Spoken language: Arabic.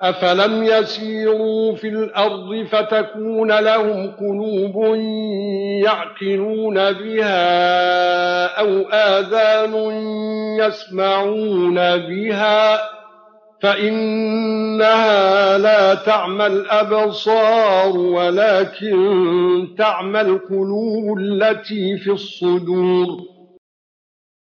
افلم يسيروا في الأرض فتكون لهم قلوب يعقلون بها أو اذان يسمعون بها فانها لا تعمى الابصار ولكن تعمى القلوب التي في الصدور